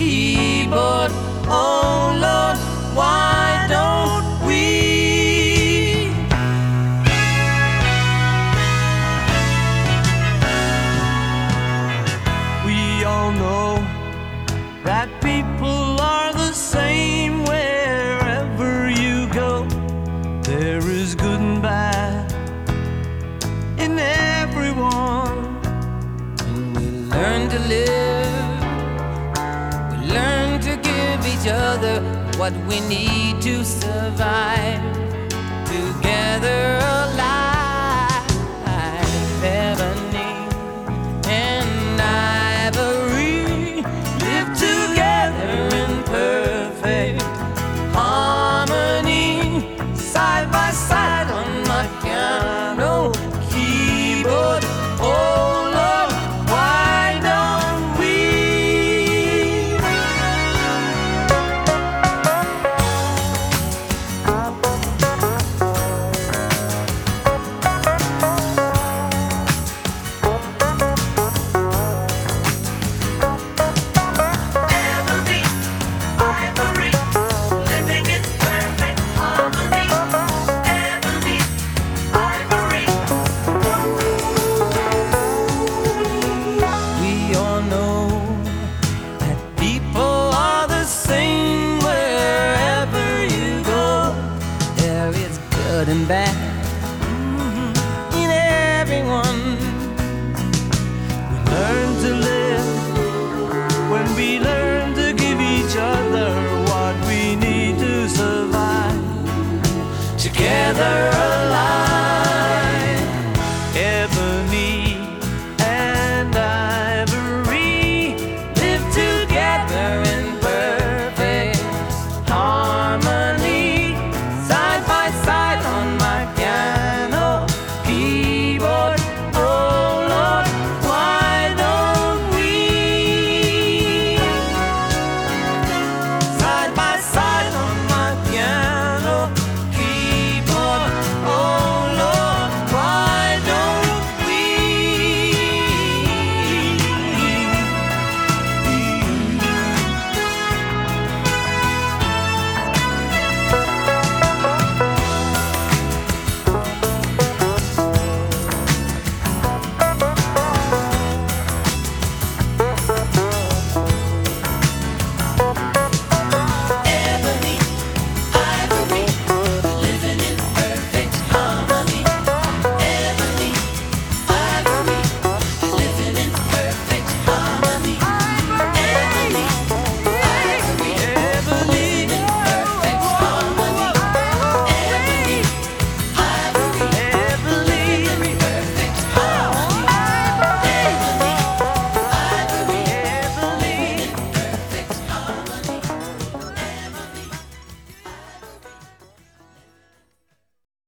keyboard. Oh Lord, why don't we? We all know that people are the same wherever you go. There is good and bad in everyone, and we learn to live each other what we need to survive. And bad in everyone. We learn to live when we learn to give each other what we need to survive. Together